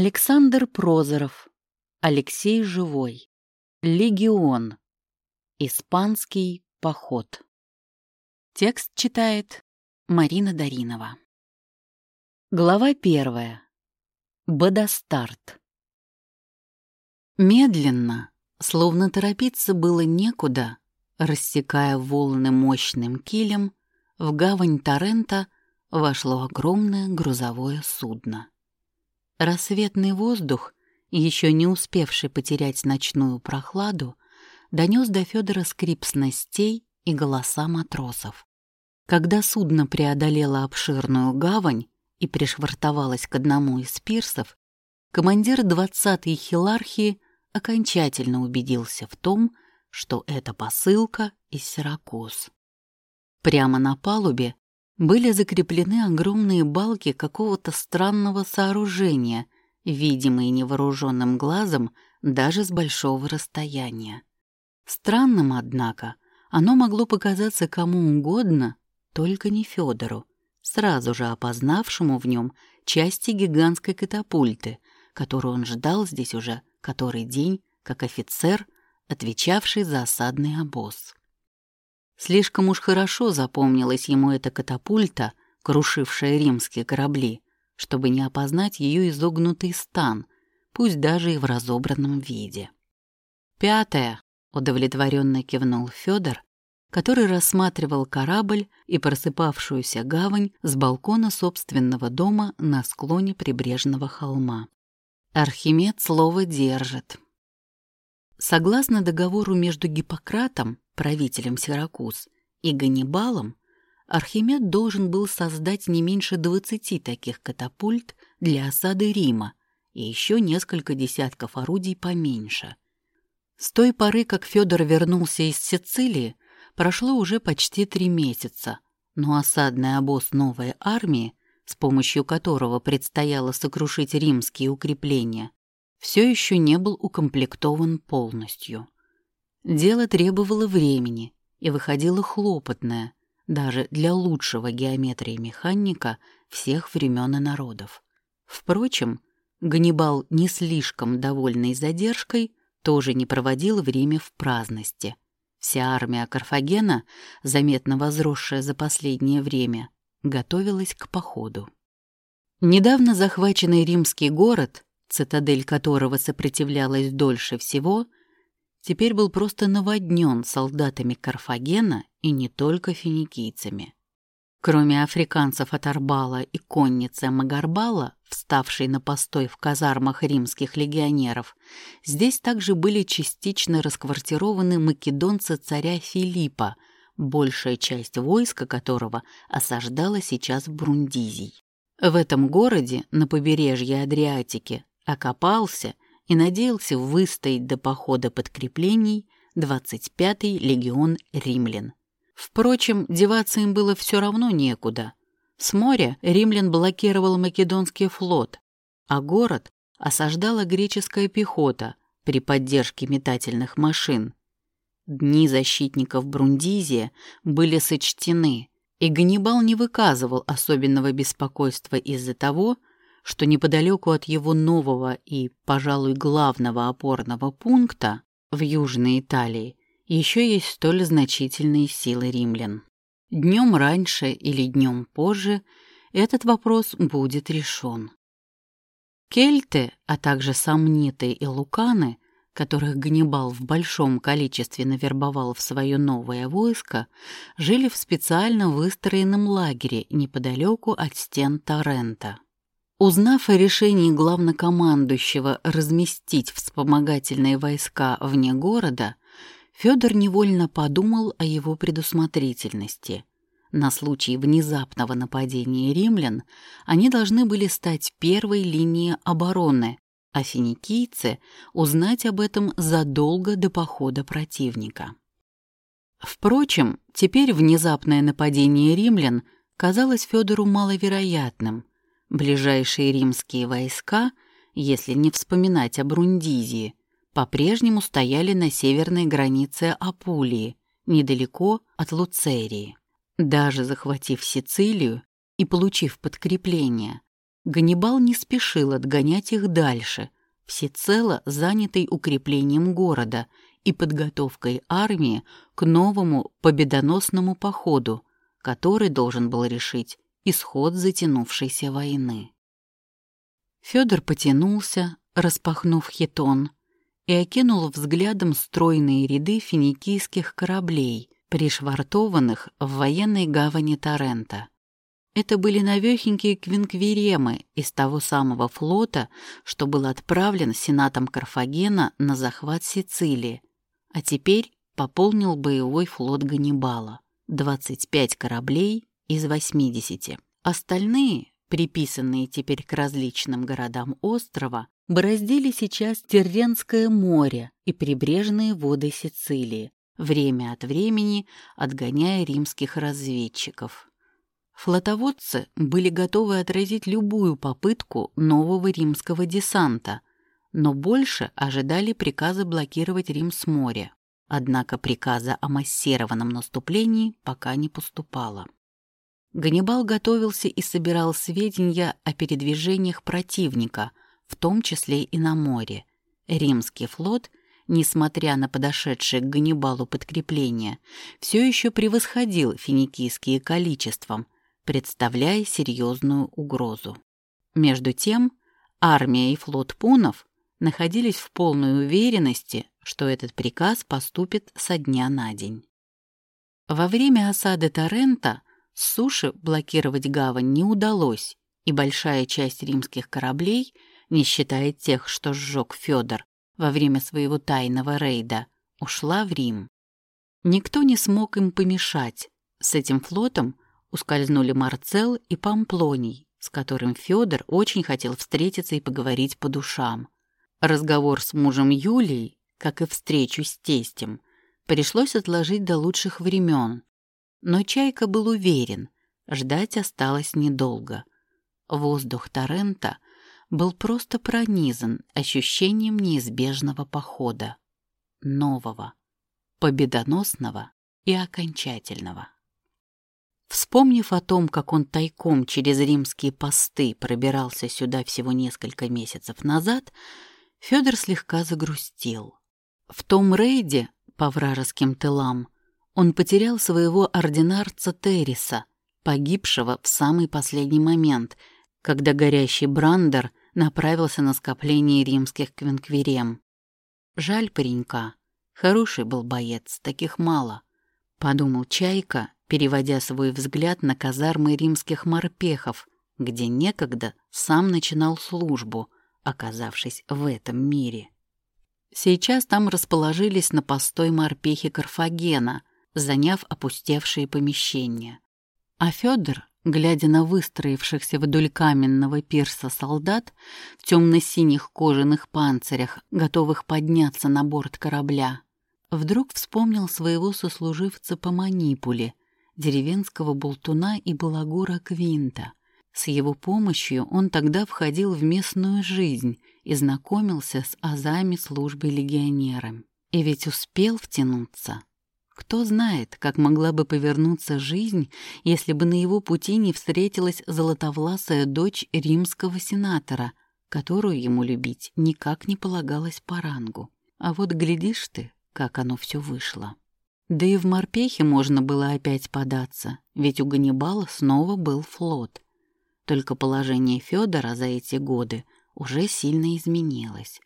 Александр Прозоров. Алексей Живой. Легион. Испанский поход. Текст читает Марина Даринова. Глава первая. Бодостарт. Медленно, словно торопиться было некуда, рассекая волны мощным килем, в гавань Торрента вошло огромное грузовое судно. Рассветный воздух, еще не успевший потерять ночную прохладу, донес до Федора скрип снастей и голоса матросов. Когда судно преодолело обширную гавань и пришвартовалось к одному из пирсов, командир двадцатой хилархии окончательно убедился в том, что это посылка из Сиракуз. Прямо на палубе были закреплены огромные балки какого-то странного сооружения, видимые невооруженным глазом даже с большого расстояния. Странным, однако, оно могло показаться кому угодно, только не Федору, сразу же опознавшему в нем части гигантской катапульты, которую он ждал здесь уже который день, как офицер, отвечавший за осадный обоз. Слишком уж хорошо запомнилась ему эта катапульта, крушившая римские корабли, чтобы не опознать ее изогнутый стан, пусть даже и в разобранном виде. Пятое, удовлетворенно кивнул Федор, который рассматривал корабль и просыпавшуюся гавань с балкона собственного дома на склоне прибрежного холма. Архимед слово держит. Согласно договору между Гиппократом правителем Сиракуз, и Ганнибалом, Архимед должен был создать не меньше двадцати таких катапульт для осады Рима и еще несколько десятков орудий поменьше. С той поры, как Федор вернулся из Сицилии, прошло уже почти три месяца, но осадный обоз новой армии, с помощью которого предстояло сокрушить римские укрепления, все еще не был укомплектован полностью. Дело требовало времени и выходило хлопотное, даже для лучшего геометрии механика всех времен и народов. Впрочем, Ганнибал, не слишком довольный задержкой, тоже не проводил время в праздности. Вся армия Карфагена, заметно возросшая за последнее время, готовилась к походу. Недавно захваченный римский город, цитадель которого сопротивлялась дольше всего, теперь был просто наводнен солдатами Карфагена и не только финикийцами. Кроме африканцев от Арбала и конницы Магарбала, вставшей на постой в казармах римских легионеров, здесь также были частично расквартированы македонцы царя Филиппа, большая часть войска которого осаждала сейчас Брундизий. В этом городе, на побережье Адриатики, окопался – и надеялся выстоять до похода подкреплений 25-й легион римлян. Впрочем, деваться им было все равно некуда. С моря римлян блокировал Македонский флот, а город осаждала греческая пехота при поддержке метательных машин. Дни защитников Брундизия были сочтены, и Ганнибал не выказывал особенного беспокойства из-за того, что неподалеку от его нового и, пожалуй, главного опорного пункта в Южной Италии еще есть столь значительные силы римлян. Днем раньше или днем позже этот вопрос будет решен. Кельты, а также сомниты и луканы, которых Ганнибал в большом количестве навербовал в свое новое войско, жили в специально выстроенном лагере неподалеку от стен Торрента. Узнав о решении главнокомандующего разместить вспомогательные войска вне города, Федор невольно подумал о его предусмотрительности. На случай внезапного нападения римлян они должны были стать первой линией обороны, а финикийцы узнать об этом задолго до похода противника. Впрочем, теперь внезапное нападение римлян казалось Федору маловероятным, Ближайшие римские войска, если не вспоминать о Брундизии, по-прежнему стояли на северной границе Апулии, недалеко от Луцерии. Даже захватив Сицилию и получив подкрепление, Ганнибал не спешил отгонять их дальше, всецело занятый укреплением города и подготовкой армии к новому победоносному походу, который должен был решить исход затянувшейся войны. Федор потянулся, распахнув хитон, и окинул взглядом стройные ряды финикийских кораблей, пришвартованных в военной гавани Торрента. Это были навехенькие квинквиремы из того самого флота, что был отправлен сенатом Карфагена на захват Сицилии, а теперь пополнил боевой флот Ганнибала. 25 кораблей из 80. Остальные, приписанные теперь к различным городам острова, бороздили сейчас Терренское море и прибрежные воды Сицилии, время от времени отгоняя римских разведчиков. Флотоводцы были готовы отразить любую попытку нового римского десанта, но больше ожидали приказа блокировать Рим с моря. Однако приказа о массированном наступлении пока не поступало. Ганнибал готовился и собирал сведения о передвижениях противника, в том числе и на море. Римский флот, несмотря на подошедшее к Ганнибалу подкрепление, все еще превосходил финикийские количеством, представляя серьезную угрозу. Между тем, армия и флот пунов находились в полной уверенности, что этот приказ поступит со дня на день. Во время осады Торрента с суши блокировать гавань не удалось, и большая часть римских кораблей, не считая тех, что сжег Федор во время своего тайного рейда, ушла в Рим. Никто не смог им помешать. С этим флотом ускользнули Марцел и Памплоний, с которым Федор очень хотел встретиться и поговорить по душам. Разговор с мужем Юлией, как и встречу с тестем, пришлось отложить до лучших времен, но Чайка был уверен, ждать осталось недолго. Воздух Торрента был просто пронизан ощущением неизбежного похода. Нового, победоносного и окончательного. Вспомнив о том, как он тайком через римские посты пробирался сюда всего несколько месяцев назад, Федор слегка загрустил. В том рейде по вражеским тылам он потерял своего ординарца Терриса, погибшего в самый последний момент, когда горящий Брандер направился на скопление римских квинквирем. Жаль паренька. Хороший был боец, таких мало. Подумал Чайка, переводя свой взгляд на казармы римских морпехов, где некогда сам начинал службу, оказавшись в этом мире. Сейчас там расположились на постой морпехи Карфагена, заняв опустевшие помещения. А Федор, глядя на выстроившихся вдоль каменного пирса солдат в темно-синих кожаных панцирях, готовых подняться на борт корабля, вдруг вспомнил своего сослуживца по манипуле, деревенского болтуна и балагура Квинта. С его помощью он тогда входил в местную жизнь и знакомился с азами службы легионером. И ведь успел втянуться. Кто знает, как могла бы повернуться жизнь, если бы на его пути не встретилась золотовласая дочь римского сенатора, которую ему любить никак не полагалось по рангу. А вот глядишь ты, как оно все вышло. Да и в морпехе можно было опять податься, ведь у Ганнибала снова был флот. Только положение Федора за эти годы уже сильно изменилось.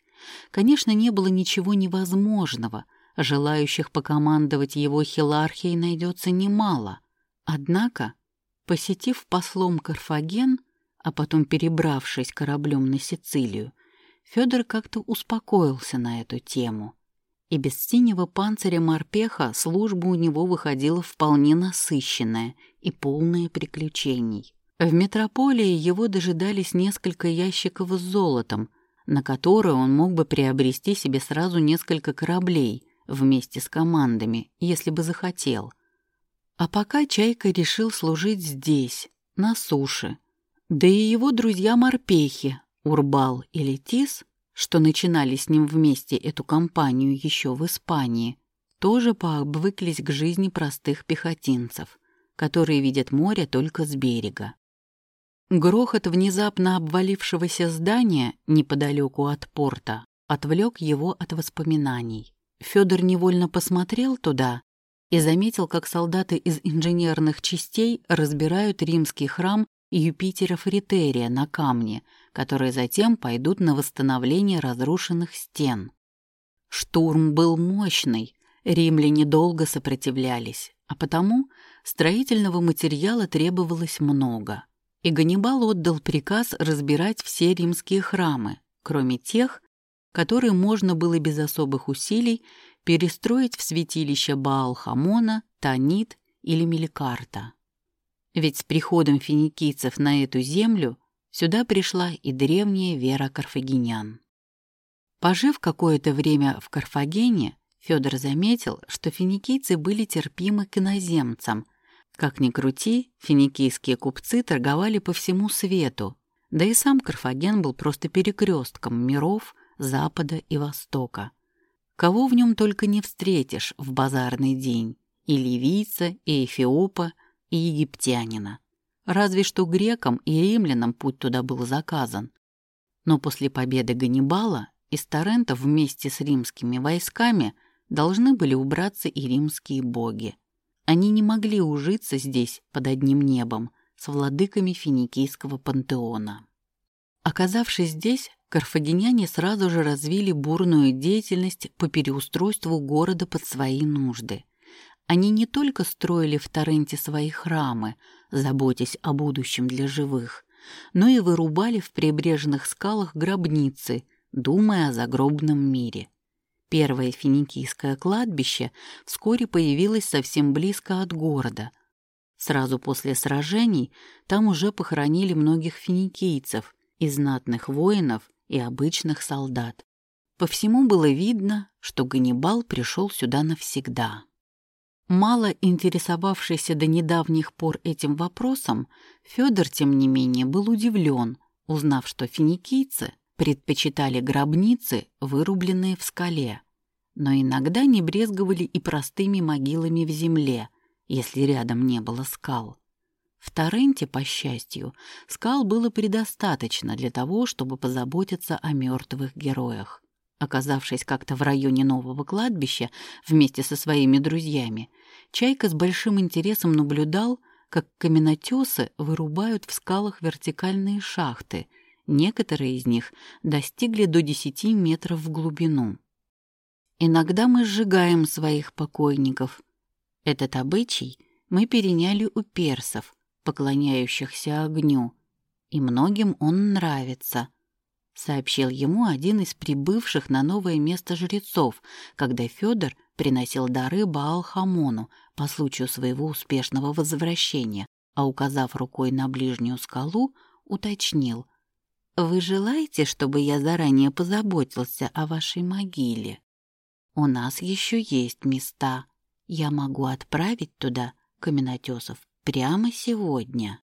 Конечно, не было ничего невозможного — желающих покомандовать его хилархией найдется немало. Однако, посетив послом Карфаген, а потом перебравшись кораблем на Сицилию, Федор как-то успокоился на эту тему. И без синего панциря морпеха служба у него выходила вполне насыщенная и полная приключений. В метрополии его дожидались несколько ящиков с золотом, на которые он мог бы приобрести себе сразу несколько кораблей, вместе с командами, если бы захотел. А пока Чайка решил служить здесь, на суше. Да и его друзья-морпехи, Урбал и Летис, что начинали с ним вместе эту кампанию еще в Испании, тоже пообвыклись к жизни простых пехотинцев, которые видят море только с берега. Грохот внезапно обвалившегося здания неподалеку от порта отвлек его от воспоминаний. Федор невольно посмотрел туда и заметил, как солдаты из инженерных частей разбирают римский храм Юпитера Фритерия на камне, которые затем пойдут на восстановление разрушенных стен. Штурм был мощный, римляне долго сопротивлялись, а потому строительного материала требовалось много. И Ганнибал отдал приказ разбирать все римские храмы, кроме тех, которые можно было без особых усилий перестроить в святилища Баал-Хамона, Танит или Меликарта. Ведь с приходом финикийцев на эту землю сюда пришла и древняя вера карфагенян. Пожив какое-то время в Карфагене, Федор заметил, что финикийцы были терпимы к иноземцам. Как ни крути, финикийские купцы торговали по всему свету, да и сам Карфаген был просто перекрестком миров Запада и Востока. Кого в нем только не встретишь в базарный день, и ливийца, и эфиопа, и египтянина. Разве что грекам и римлянам путь туда был заказан. Но после победы Ганнибала из Торрента вместе с римскими войсками должны были убраться и римские боги. Они не могли ужиться здесь под одним небом с владыками финикийского пантеона. Оказавшись здесь, карфагеняне сразу же развили бурную деятельность по переустройству города под свои нужды. Они не только строили в Торренте свои храмы, заботясь о будущем для живых, но и вырубали в прибрежных скалах гробницы, думая о загробном мире. Первое финикийское кладбище вскоре появилось совсем близко от города. Сразу после сражений там уже похоронили многих финикийцев, и знатных воинов, и обычных солдат. По всему было видно, что Ганнибал пришел сюда навсегда. Мало интересовавшийся до недавних пор этим вопросом, Федор, тем не менее, был удивлен, узнав, что финикийцы предпочитали гробницы, вырубленные в скале, но иногда не брезговали и простыми могилами в земле, если рядом не было скал. В Торренте, по счастью, скал было предостаточно для того, чтобы позаботиться о мертвых героях. Оказавшись как-то в районе нового кладбища вместе со своими друзьями, Чайка с большим интересом наблюдал, как каменотесы вырубают в скалах вертикальные шахты. Некоторые из них достигли до 10 метров в глубину. Иногда мы сжигаем своих покойников. Этот обычай мы переняли у персов, поклоняющихся огню, и многим он нравится —— сообщил ему один из прибывших на новое место жрецов, когда Федор приносил дары Баал-Хамону по случаю своего успешного возвращения, а, указав рукой на ближнюю скалу, уточнил. «Вы желаете, чтобы я заранее позаботился о вашей могиле? У нас еще есть места. Я могу отправить туда каменотесов прямо сегодня».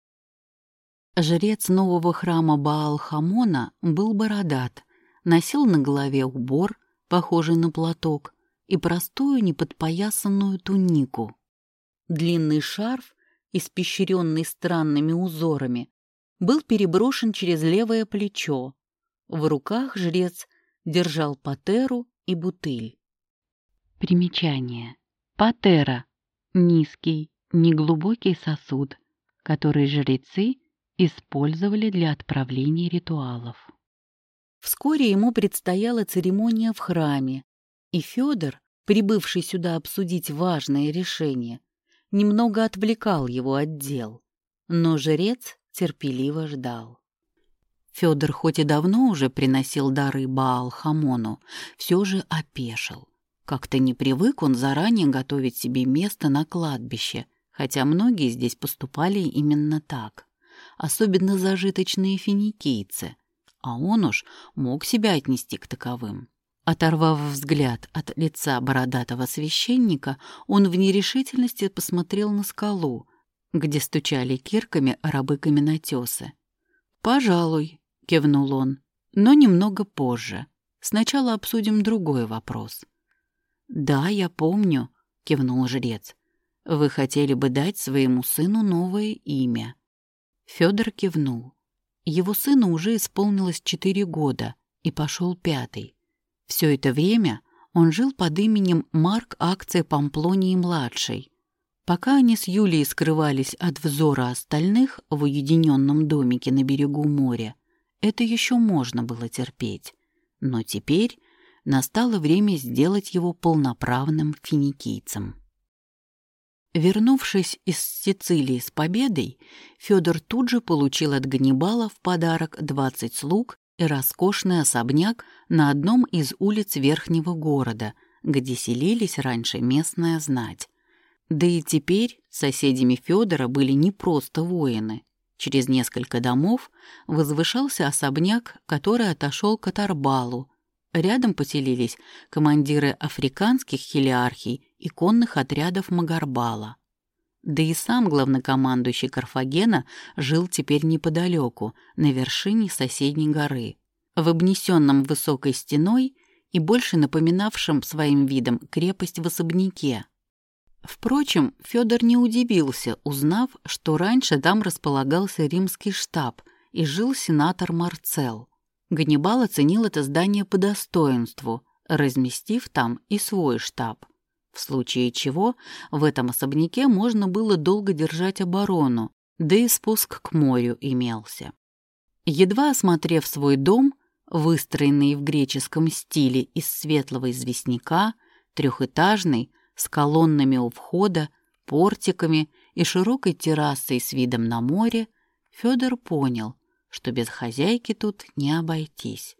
Жрец нового храма Баал-Хамона был бородат, носил на голове убор, похожий на платок, и простую неподпоясанную тунику. Длинный шарф, испещренный странными узорами, был переброшен через левое плечо. В руках жрец держал патеру и бутыль. Примечание. Патера — низкий, неглубокий сосуд, который жрецы использовали для отправления ритуалов. Вскоре ему предстояла церемония в храме, и Федор, прибывший сюда обсудить важное решение, немного отвлекал его от дел, но жрец терпеливо ждал. Федор хоть и давно уже приносил дары Баал-Хамону, все же опешил. Как-то не привык он заранее готовить себе место на кладбище, хотя многие здесь поступали именно так особенно зажиточные финикийцы, а он уж мог себя отнести к таковым. Оторвав взгляд от лица бородатого священника, он в нерешительности посмотрел на скалу, где стучали кирками рабы-каменотесы. «Пожалуй», — кивнул он, — «но немного позже. Сначала обсудим другой вопрос». «Да, я помню», — кивнул жрец. «Вы хотели бы дать своему сыну новое имя. Федор кивнул. Его сыну уже исполнилось четыре года, и пошел пятый. Все это время он жил под именем Марк Акция Памплонии-младшей. Пока они с Юлией скрывались от взора остальных в уединенном домике на берегу моря, это еще можно было терпеть. Но теперь настало время сделать его полноправным финикийцем. Вернувшись из Сицилии с победой, Федор тут же получил от Ганнибала в подарок 20 слуг и роскошный особняк на одном из улиц Верхнего города, где селились раньше местная знать. Да и теперь соседями Федора были не просто воины. Через несколько домов возвышался особняк, который отошел к Атарбалу. Рядом поселились командиры африканских хелиархий и конных отрядов Магарбала. Да и сам главнокомандующий Карфагена жил теперь неподалеку, на вершине соседней горы, в обнесенном высокой стеной и больше напоминавшем своим видом крепость в особняке. Впрочем, Федор не удивился, узнав, что раньше там располагался римский штаб и жил сенатор Марцел. Ганнибал оценил это здание по достоинству, разместив там и свой штаб. В случае чего в этом особняке можно было долго держать оборону, да и спуск к морю имелся. Едва осмотрев свой дом, выстроенный в греческом стиле из светлого известняка, трехэтажный, с колоннами у входа, портиками и широкой террасой с видом на море, Федор понял, что без хозяйки тут не обойтись.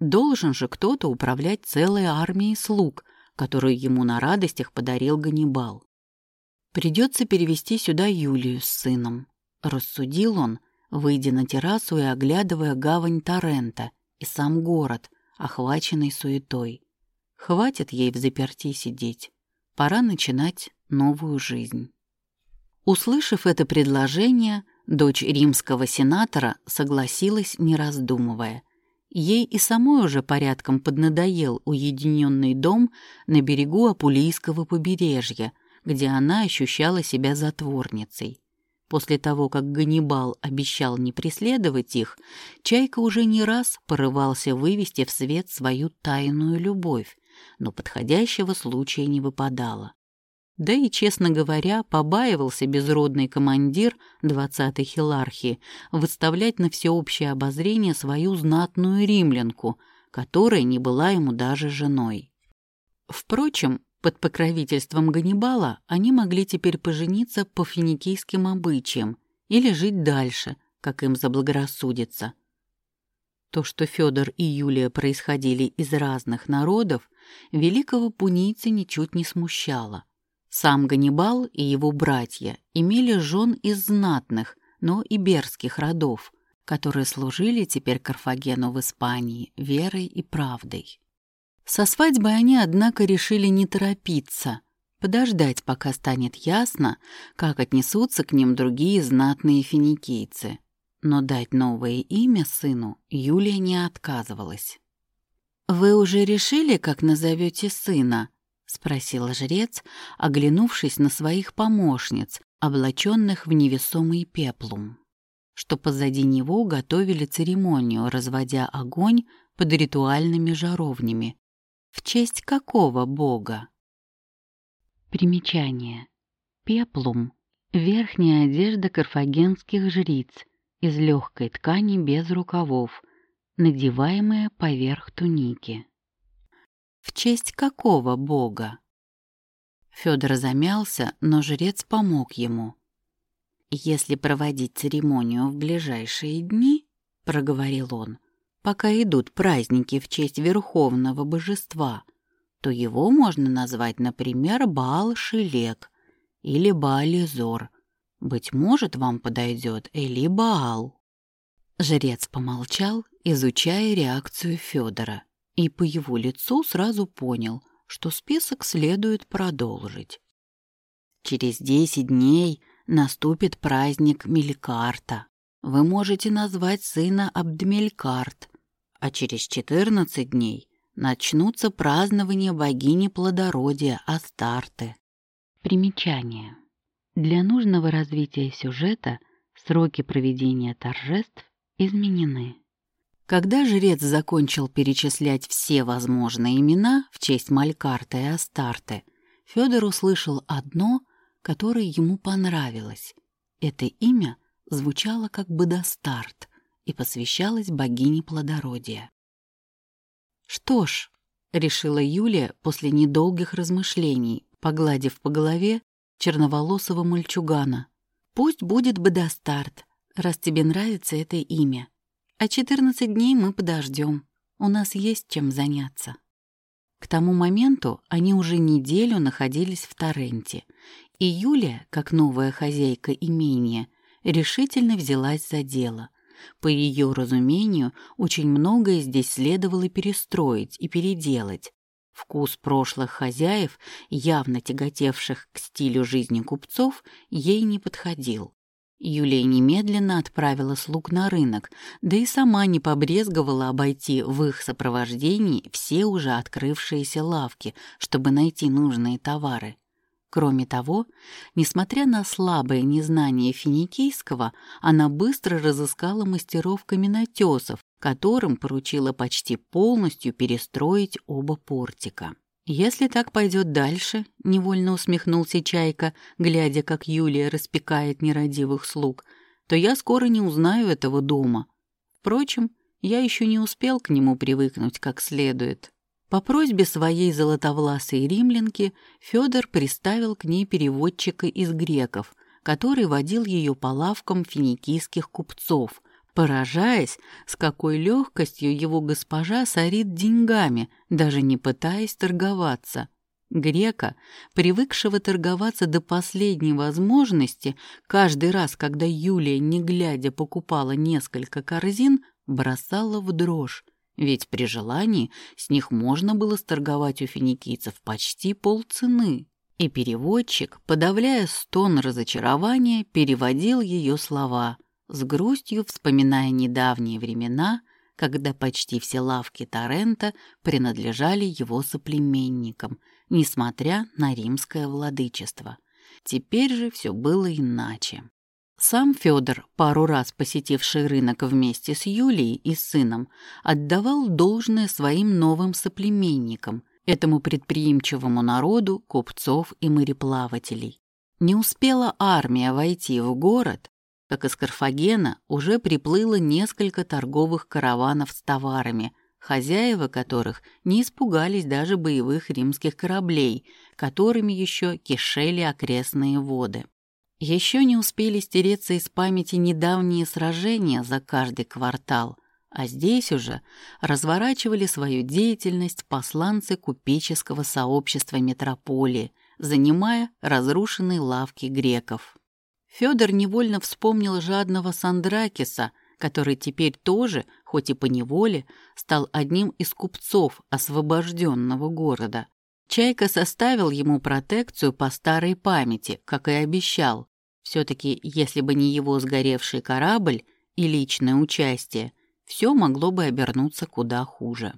Должен же кто-то управлять целой армией слуг, которую ему на радостях подарил Ганнибал. Придется перевести сюда Юлию с сыном, рассудил он, выйдя на террасу и оглядывая гавань Торрента и сам город, охваченный суетой. Хватит ей в заперти сидеть. Пора начинать новую жизнь. Услышав это предложение, дочь римского сенатора согласилась, не раздумывая. Ей и самой уже порядком поднадоел уединенный дом на берегу Апулийского побережья, где она ощущала себя затворницей. После того, как Ганнибал обещал не преследовать их, Чайка уже не раз порывался вывести в свет свою тайную любовь, но подходящего случая не выпадало. Да и, честно говоря, побаивался безродный командир двадцатой хилархии выставлять на всеобщее обозрение свою знатную римлянку, которая не была ему даже женой. Впрочем, под покровительством Ганнибала они могли теперь пожениться по финикийским обычаям или жить дальше, как им заблагорассудится. То, что Федор и Юлия происходили из разных народов, великого пунийца ничуть не смущало. Сам Ганнибал и его братья имели жен из знатных, но иберских родов, которые служили теперь Карфагену в Испании верой и правдой. Со свадьбой они, однако, решили не торопиться, подождать, пока станет ясно, как отнесутся к ним другие знатные финикийцы. Но дать новое имя сыну Юлия не отказывалась. «Вы уже решили, как назовете сына?» — спросил жрец, оглянувшись на своих помощниц, облаченных в невесомый пеплум, что позади него готовили церемонию, разводя огонь под ритуальными жаровнями. В честь какого бога? Примечание. Пеплум — верхняя одежда карфагенских жриц из легкой ткани без рукавов — надеваемое поверх туники. В честь какого бога? Федор замялся, но жрец помог ему. «Если проводить церемонию в ближайшие дни, — проговорил он, — пока идут праздники в честь верховного божества, то его можно назвать, например, Баал-Шелек или Баализор. Быть может, вам подойдет Эли Баал». Жрец помолчал изучая реакцию Федора, и по его лицу сразу понял, что список следует продолжить. Через десять дней наступит праздник Мелькарта. Вы можете назвать сына Абдмелькарт, а через четырнадцать дней начнутся празднования богини плодородия Астарты. Примечание. Для нужного развития сюжета Сроки проведения торжеств изменены. Когда жрец закончил перечислять все возможные имена в честь Малькарта и Астарты, Федор услышал одно, которое ему понравилось. Это имя звучало как Бадастарт и посвящалось богине плодородия. «Что ж», — решила Юлия после недолгих размышлений, погладив по голове черноволосого мальчугана, «пусть будет Бадастарт, раз тебе нравится это имя. А 14 дней мы подождем. У нас есть чем заняться». К тому моменту они уже неделю находились в Торренте, и Юлия, как новая хозяйка имения, решительно взялась за дело. По ее разумению, очень многое здесь следовало перестроить и переделать. Вкус прошлых хозяев, явно тяготевших к стилю жизни купцов, ей не подходил. Юлия немедленно отправила слуг на рынок, да и сама не побрезговала обойти в их сопровождении все уже открывшиеся лавки, чтобы найти нужные товары. Кроме того, несмотря на слабое незнание финикийского, она быстро разыскала мастеров каменотесов, которым поручила почти полностью перестроить оба портика. «Если так пойдет дальше», — невольно усмехнулся Чайка, глядя, как Юлия распекает нерадивых слуг, «то я скоро не узнаю этого дома. Впрочем, я еще не успел к нему привыкнуть как следует». По просьбе своей золотовласой римлянки Федор приставил к ней переводчика из греков, который водил ее по лавкам финикийских купцов, поражаясь, с какой легкостью его госпожа сорит деньгами, даже не пытаясь торговаться. Грека, привыкшего торговаться до последней возможности, каждый раз, когда Юлия, не глядя, покупала несколько корзин, бросала в дрожь. Ведь при желании с них можно было сторговать у финикийцев почти полцены. И переводчик, подавляя стон разочарования, переводил ее слова, с грустью вспоминая недавние времена, когда почти все лавки Торрента принадлежали его соплеменникам, несмотря на римское владычество. Теперь же все было иначе. Сам Федор, пару раз посетивший рынок вместе с Юлией и сыном, отдавал должное своим новым соплеменникам, этому предприимчивому народу купцов и мореплавателей. Не успела армия войти в город, как из Карфагена уже приплыло несколько торговых караванов с товарами, хозяева которых не испугались даже боевых римских кораблей, которыми еще кишели окрестные воды. Еще не успели стереться из памяти недавние сражения за каждый квартал, а здесь уже разворачивали свою деятельность посланцы купеческого сообщества метрополии, занимая разрушенные лавки греков. Федор невольно вспомнил жадного Сандракиса, который теперь тоже, хоть и по неволе, стал одним из купцов освобожденного города. Чайка составил ему протекцию по старой памяти, как и обещал. Все-таки, если бы не его сгоревший корабль и личное участие, все могло бы обернуться куда хуже.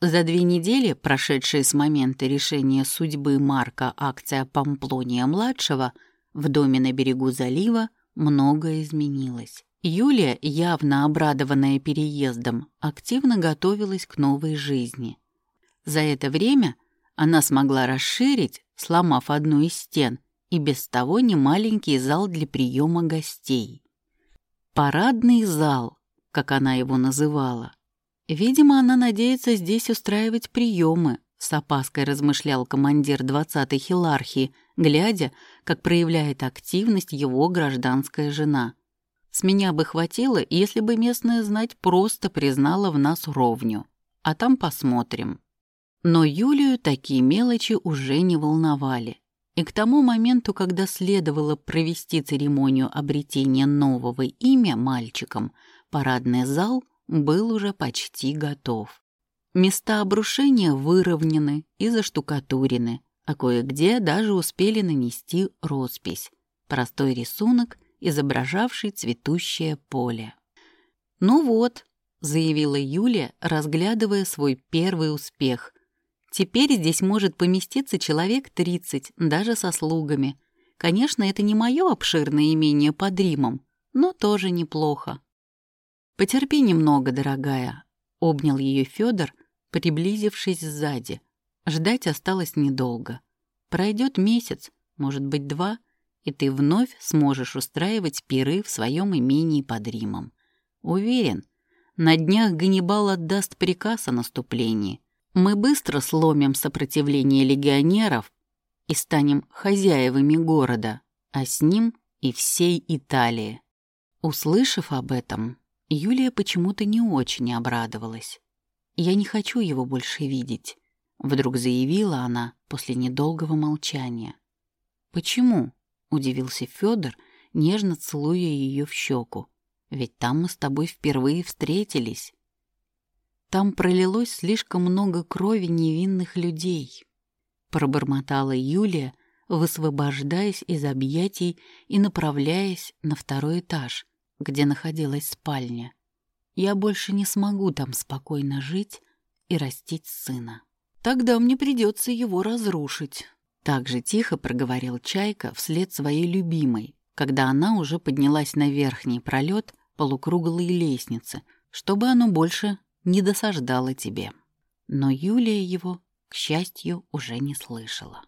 За две недели, прошедшие с момента решения судьбы Марка акция Памплония-младшего, в доме на берегу залива многое изменилось. Юлия, явно обрадованная переездом, активно готовилась к новой жизни. За это время она смогла расширить, сломав одну из стен, и без того немаленький зал для приема гостей. Парадный зал, как она его называла. Видимо, она надеется здесь устраивать приемы, с опаской размышлял командир 20-й хилархии, глядя, как проявляет активность его гражданская жена. С меня бы хватило, если бы местная знать просто признала в нас ровню. А там посмотрим. Но Юлию такие мелочи уже не волновали. И к тому моменту, когда следовало провести церемонию обретения нового имя мальчикам, парадный зал был уже почти готов. Места обрушения выровнены и заштукатурены, а кое-где даже успели нанести роспись. Простой рисунок, изображавший цветущее поле. «Ну вот», — заявила Юлия, разглядывая свой первый успех, Теперь здесь может поместиться человек 30, даже со слугами. Конечно, это не мое обширное имение под Римом, но тоже неплохо. «Потерпи немного, дорогая», — обнял ее Федор, приблизившись сзади. Ждать осталось недолго. Пройдет месяц, может быть, два, и ты вновь сможешь устраивать пиры в своем имении под Римом. Уверен, на днях Ганнибал отдаст приказ о наступлении. Мы быстро сломим сопротивление легионеров и станем хозяевами города, а с ним и всей Италии. Услышав об этом, Юлия почему-то не очень обрадовалась. «Я не хочу его больше видеть», — вдруг заявила она после недолгого молчания. «Почему?» — удивился Федор, нежно целуя ее в щеку. «Ведь там мы с тобой впервые встретились». «Там пролилось слишком много крови невинных людей», — пробормотала Юлия, высвобождаясь из объятий и направляясь на второй этаж, где находилась спальня. «Я больше не смогу там спокойно жить и растить сына. Тогда мне придется его разрушить». Так же тихо проговорил Чайка вслед своей любимой, когда она уже поднялась на верхний пролет полукруглой лестницы, чтобы оно больше не досаждало тебе. Но Юлия его, к счастью, уже не слышала.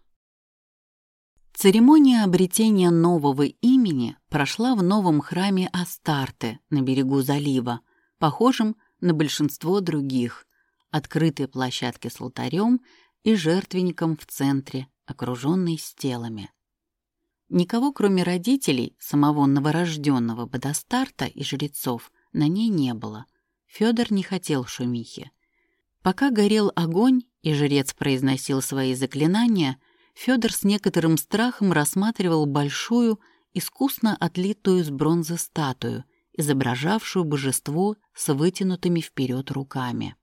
Церемония обретения нового имени прошла в новом храме Астарте на берегу залива, похожем на большинство других, открытой площадке с алтарем и жертвенником в центре, окруженной стелами. Никого, кроме родителей, самого новорожденного Бодостарта и жрецов, на ней не было. Федор не хотел шумихи. Пока горел огонь, и жрец произносил свои заклинания — Федор с некоторым страхом рассматривал большую, искусно отлитую из бронзы статую, изображавшую божество с вытянутыми вперед руками.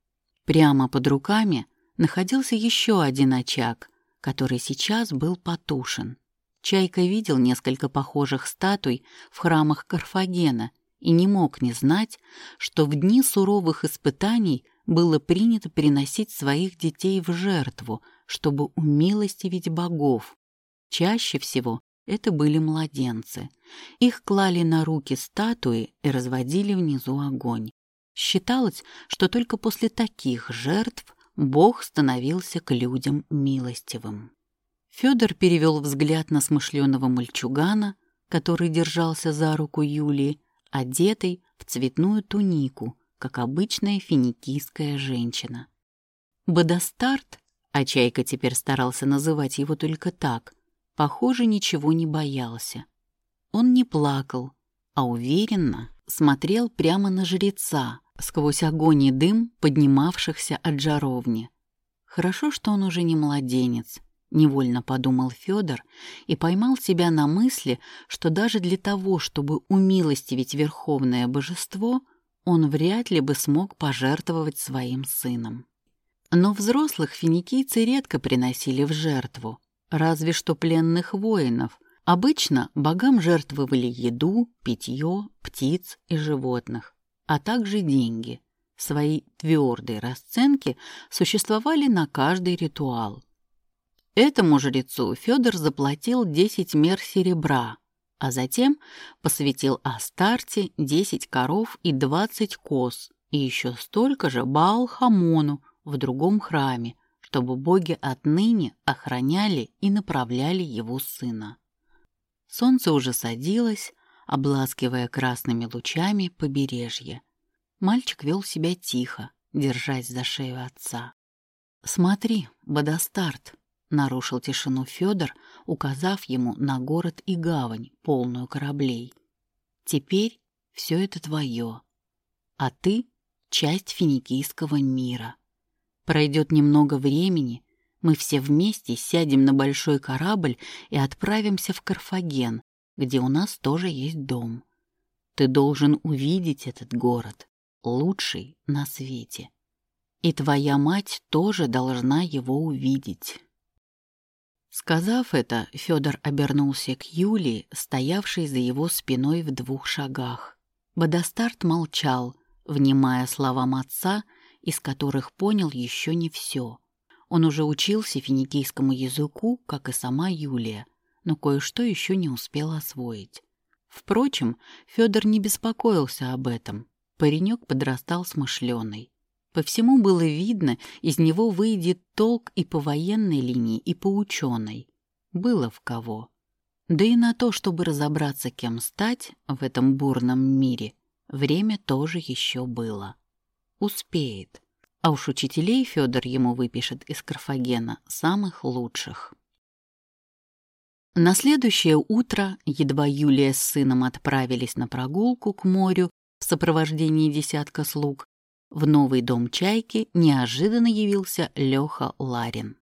Прямо под руками находился еще один очаг, который сейчас был потушен. Чайка видел несколько похожих статуй в храмах Карфагена и не мог не знать, что в дни суровых испытаний было принято приносить своих детей в жертву, чтобы умилостивить богов. Чаще всего это были младенцы. Их клали на руки статуи и разводили внизу огонь. Считалось, что только после таких жертв Бог становился к людям милостивым. Федор перевел взгляд на смышленого мальчугана, который держался за руку Юлии, одетой в цветную тунику, как обычная финикийская женщина. Бодостарт, а Чайка теперь старался называть его только так, похоже, ничего не боялся. Он не плакал, а уверенно смотрел прямо на жреца сквозь огонь и дым, поднимавшихся от жаровни. Хорошо, что он уже не младенец, невольно подумал Федор и поймал себя на мысли, что даже для того, чтобы умилостивить верховное божество, он вряд ли бы смог пожертвовать своим сыном. Но взрослых финикийцы редко приносили в жертву, разве что пленных воинов. Обычно богам жертвовали еду, питье, птиц и животных, а также деньги. Свои твердые расценки существовали на каждый ритуал. Этому жрецу Федор заплатил 10 мер серебра, а затем посвятил Астарте 10 коров и 20 коз, и еще столько же Баал-Хамону в другом храме, чтобы боги отныне охраняли и направляли его сына. Солнце уже садилось, обласкивая красными лучами побережье. Мальчик вел себя тихо, держась за шею отца. «Смотри, Бодостарт!» нарушил тишину Федор, указав ему на город и гавань, полную кораблей. Теперь все это твое, а ты — часть финикийского мира. Пройдет немного времени, мы все вместе сядем на большой корабль и отправимся в Карфаген, где у нас тоже есть дом. Ты должен увидеть этот город, лучший на свете. И твоя мать тоже должна его увидеть. Сказав это, Федор обернулся к Юлии, стоявшей за его спиной в двух шагах. Бодостарт молчал, внимая словам отца, из которых понял еще не все. Он уже учился финикийскому языку, как и сама Юлия, но кое-что еще не успел освоить. Впрочем, Федор не беспокоился об этом. Паренек подрастал смышленый. По всему было видно, из него выйдет толк и по военной линии, и по ученой. Было в кого. Да и на то, чтобы разобраться, кем стать в этом бурном мире, время тоже еще было. Успеет. А уж учителей Федор ему выпишет из Карфагена самых лучших. На следующее утро, едва Юлия с сыном отправились на прогулку к морю в сопровождении десятка слуг, в новый дом «Чайки» неожиданно явился Леха Ларин.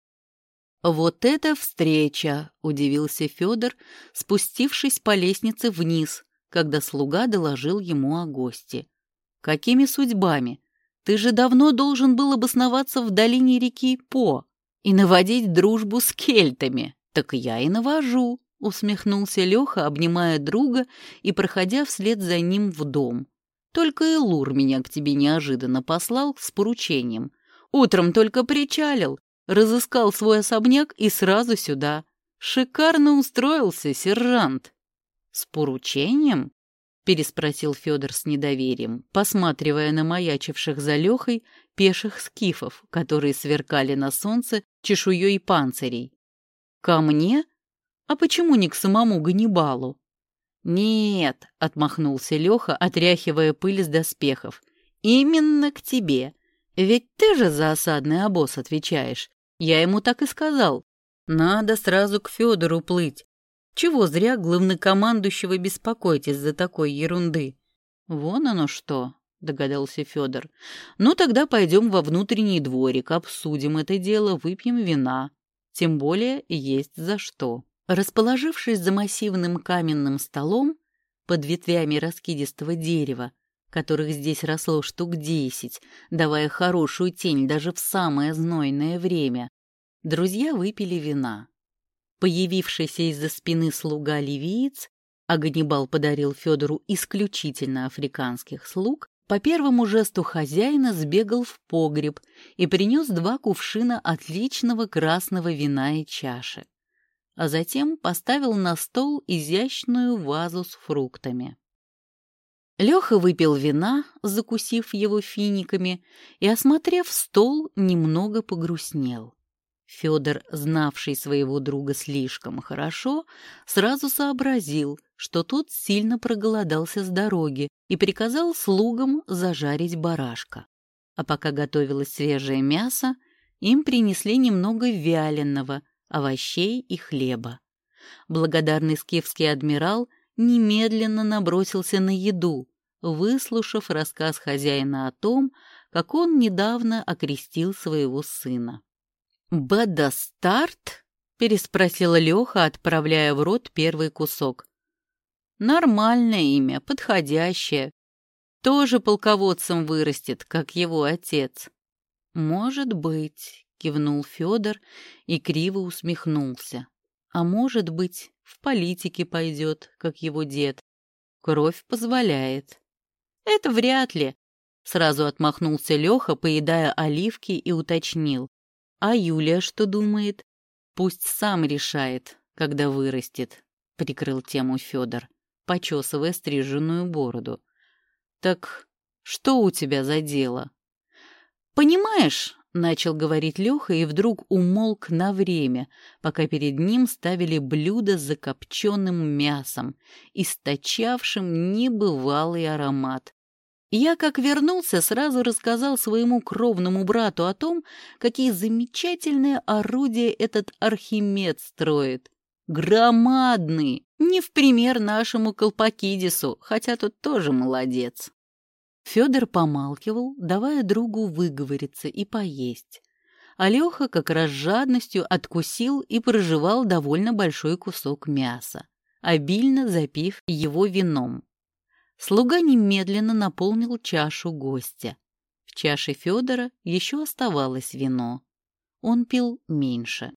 «Вот это встреча!» — удивился Федор, спустившись по лестнице вниз, когда слуга доложил ему о гости. «Какими судьбами? Ты же давно должен был обосноваться в долине реки По и наводить дружбу с кельтами!» «Так я и навожу», — усмехнулся Леха, обнимая друга и проходя вслед за ним в дом. «Только Элур меня к тебе неожиданно послал с поручением. Утром только причалил, разыскал свой особняк и сразу сюда. Шикарно устроился, сержант». «С поручением?» — переспросил Федор с недоверием, посматривая на маячивших за Лехой пеших скифов, которые сверкали на солнце чешуей панцирей. «Ко мне? А почему не к самому Ганнибалу?» «Нет», — отмахнулся Леха, отряхивая пыль с доспехов. «Именно к тебе. Ведь ты же за осадный обоз отвечаешь. Я ему так и сказал. Надо сразу к Федору плыть. Чего зря главнокомандующего беспокоить из-за такой ерунды?» «Вон оно что», — догадался Федор. «Ну, тогда пойдем во внутренний дворик, обсудим это дело, выпьем вина. Тем более есть за что. Расположившись за массивным каменным столом под ветвями раскидистого дерева, которых здесь росло штук десять, давая хорошую тень даже в самое знойное время, друзья выпили вина. Появившийся из-за спины слуга ливиец, а подарил Федору исключительно африканских слуг, по первому жесту хозяина сбегал в погреб и принес два кувшина отличного красного вина и чаши, а затем поставил на стол изящную вазу с фруктами. Леха выпил вина, закусив его финиками, и, осмотрев стол, немного погрустнел. Федор, знавший своего друга слишком хорошо, сразу сообразил, что тот сильно проголодался с дороги и приказал слугам зажарить барашка. А пока готовилось свежее мясо, им принесли немного вяленого, овощей и хлеба. Благодарный скифский адмирал немедленно набросился на еду, выслушав рассказ хозяина о том, как он недавно окрестил своего сына. «Бадастарт?» — переспросил Леха, отправляя в рот первый кусок. «Нормальное имя, подходящее. Тоже полководцем вырастет, как его отец». «Может быть», — кивнул Федор и криво усмехнулся. «А может быть, в политике пойдет, как его дед. Кровь позволяет». «Это вряд ли», — сразу отмахнулся Леха, поедая оливки и уточнил. А Юлия что думает? Пусть сам решает, когда вырастет, прикрыл тему Федор, почесывая стриженную бороду. Так что у тебя за дело? Понимаешь, начал говорить Леха и вдруг умолк на время, пока перед ним ставили блюдо с закопченным мясом, источавшим небывалый аромат. Я, как вернулся, сразу рассказал своему кровному брату о том, какие замечательные орудия этот Архимед строит. Громадный, не в пример нашему Колпакидису, хотя тот тоже молодец. Федор помалкивал, давая другу выговориться и поесть. Алёха как раз жадностью откусил и прожевал довольно большой кусок мяса, обильно запив его вином. Слуга немедленно наполнил чашу гостя. В чаше Федора еще оставалось вино. Он пил меньше.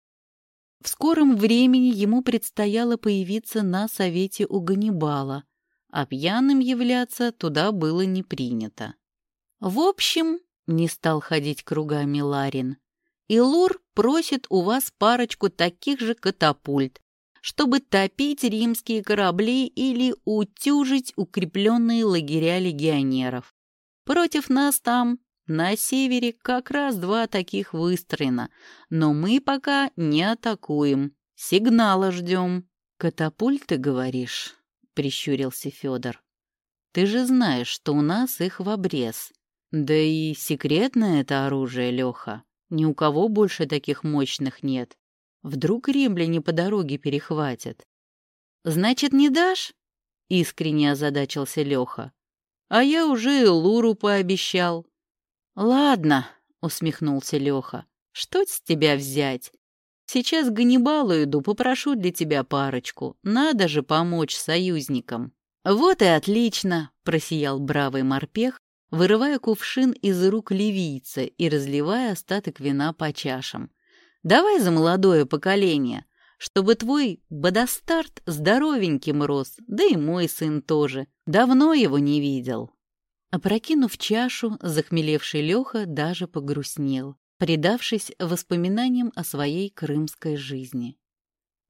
В скором времени ему предстояло появиться на совете у Ганнибала, а пьяным являться туда было не принято. В общем, не стал ходить кругами Ларин, Илур просит у вас парочку таких же катапульт, чтобы топить римские корабли или утюжить укрепленные лагеря легионеров. Против нас там, на севере, как раз два таких выстроено, но мы пока не атакуем, сигнала ждем. «Катапульты, говоришь?» — прищурился Федор. «Ты же знаешь, что у нас их в обрез. Да и секретное это оружие, Леха. Ни у кого больше таких мощных нет. Вдруг римляне по дороге перехватят. «Значит, не дашь?» — искренне озадачился Леха. «А я уже Луру пообещал». «Ладно», — усмехнулся Леха, — «что с тебя взять? Сейчас к Ганнибалу иду, попрошу для тебя парочку. Надо же помочь союзникам». «Вот и отлично», — просиял бравый морпех, вырывая кувшин из рук ливийца и разливая остаток вина по чашам. Давай за молодое поколение, чтобы твой бодостарт здоровеньким рос, да и мой сын тоже. Давно его не видел». Опрокинув чашу, захмелевший Леха даже погрустнел, предавшись воспоминаниям о своей крымской жизни.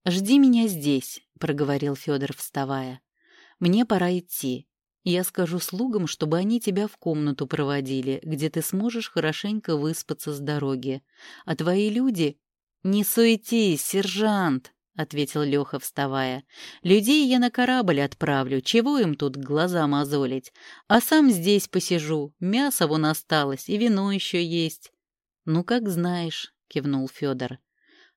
«Жди меня здесь», — проговорил Федор, вставая. «Мне пора идти. Я скажу слугам, чтобы они тебя в комнату проводили, где ты сможешь хорошенько выспаться с дороги. А твои люди «Не суетись, сержант!» — ответил Леха, вставая. «Людей я на корабль отправлю, чего им тут глаза мозолить? А сам здесь посижу, мясо вон осталось и вино еще есть». «Ну, как знаешь», — кивнул Федор.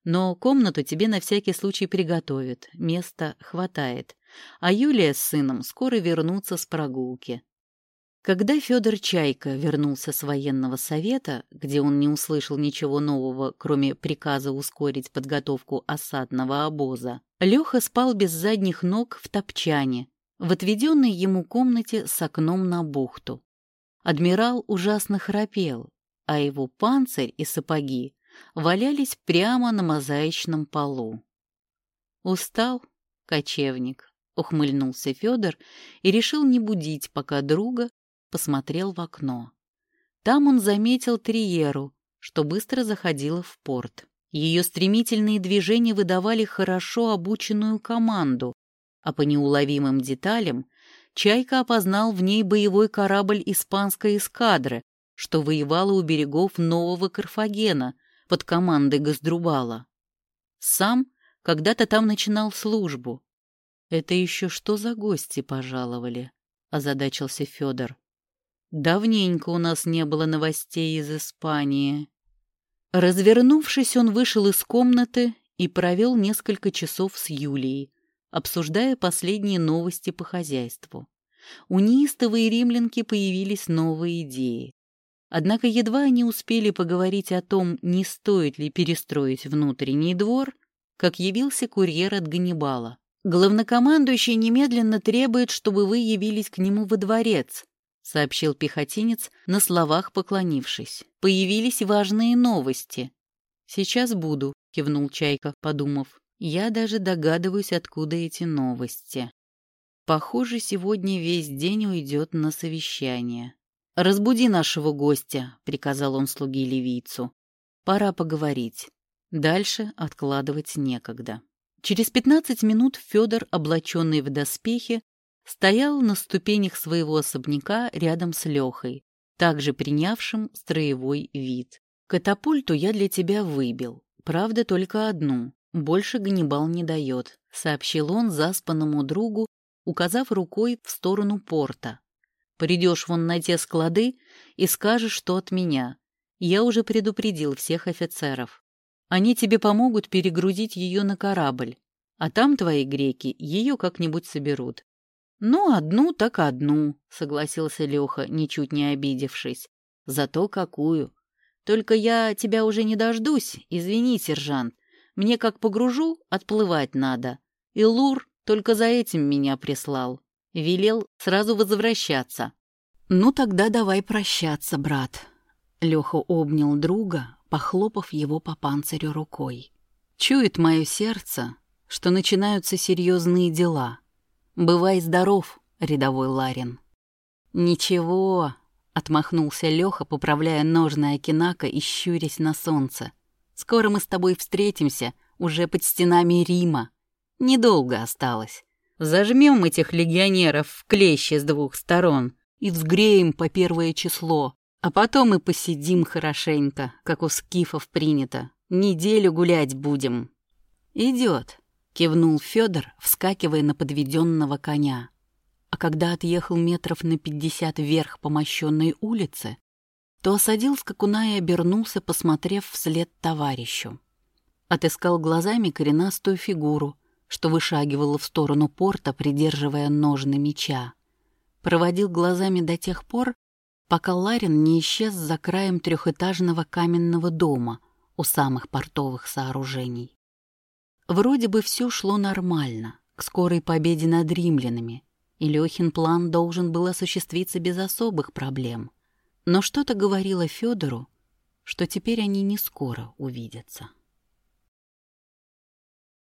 «Но комнату тебе на всякий случай приготовят, места хватает. А Юлия с сыном скоро вернутся с прогулки. Когда Федор Чайка вернулся с военного совета, где он не услышал ничего нового, кроме приказа ускорить подготовку осадного обоза, Леха спал без задних ног в топчане, в отведенной ему комнате с окном на бухту. Адмирал ужасно храпел, а его панцирь и сапоги валялись прямо на мозаичном полу. «Устал, кочевник», — ухмыльнулся Федор и решил не будить пока друга, посмотрел в окно. Там он заметил Триеру, что быстро заходила в порт. Ее стремительные движения выдавали хорошо обученную команду, а по неуловимым деталям Чайка опознал в ней боевой корабль испанской эскадры, что воевала у берегов Нового Карфагена под командой Газдрубала. Сам когда-то там начинал службу. «Это еще что за гости пожаловали?» — озадачился Федор. Давненько у нас не было новостей из Испании. Развернувшись, он вышел из комнаты и провел несколько часов с Юлией, обсуждая последние новости по хозяйству. У неистовой римлянки появились новые идеи. Однако едва они успели поговорить о том, не стоит ли перестроить внутренний двор, как явился курьер от Ганнибала. Главнокомандующий немедленно требует, чтобы вы явились к нему во дворец, — сообщил пехотинец, на словах поклонившись. «Появились важные новости». «Сейчас буду», — кивнул Чайка, подумав. «Я даже догадываюсь, откуда эти новости. Похоже, сегодня весь день уйдет на совещание». «Разбуди нашего гостя», — приказал он слуге ливийцу. «Пора поговорить. Дальше откладывать некогда». Через пятнадцать минут Федор, облаченный в доспехи, стоял на ступенях своего особняка рядом с Лехой, также принявшим строевой вид. «Катапульту я для тебя выбил. Правда, только одну. Больше Ганнибал не дает», — сообщил он заспанному другу, указав рукой в сторону порта. «Придешь вон на те склады и скажешь, что от меня. Я уже предупредил всех офицеров. Они тебе помогут перегрузить ее на корабль, а там твои греки ее как-нибудь соберут. «Ну, одну так одну», — согласился Леха, ничуть не обидевшись. «Зато какую! Только я тебя уже не дождусь, извини, сержант. Мне как погружу, отплывать надо. И Лур только за этим меня прислал. Велел сразу возвращаться». «Ну, тогда давай прощаться, брат». Леха обнял друга, похлопав его по панцирю рукой. «Чует мое сердце, что начинаются серьезные дела». «Бывай здоров, рядовой Ларин». «Ничего», — отмахнулся Леха, поправляя ножны Акинака и щурясь на солнце. «Скоро мы с тобой встретимся, уже под стенами Рима. Недолго осталось. Зажмем этих легионеров в клещи с двух сторон и взгреем по первое число, а потом и посидим хорошенько, как у скифов принято. Неделю гулять будем. Идет, кивнул Федор, вскакивая на подведенного коня. А когда отъехал метров на пятьдесят вверх по мощенной улице, то осадил скакуна и обернулся, посмотрев вслед товарищу. Отыскал глазами коренастую фигуру, что вышагивала в сторону порта, придерживая ножны меча. Проводил глазами до тех пор, пока Ларин не исчез за краем трехэтажного каменного дома у самых портовых сооружений. Вроде бы все шло нормально, к скорой победе над римлянами, и Лехин план должен был осуществиться без особых проблем. Но что-то говорило Федору, что теперь они не скоро увидятся.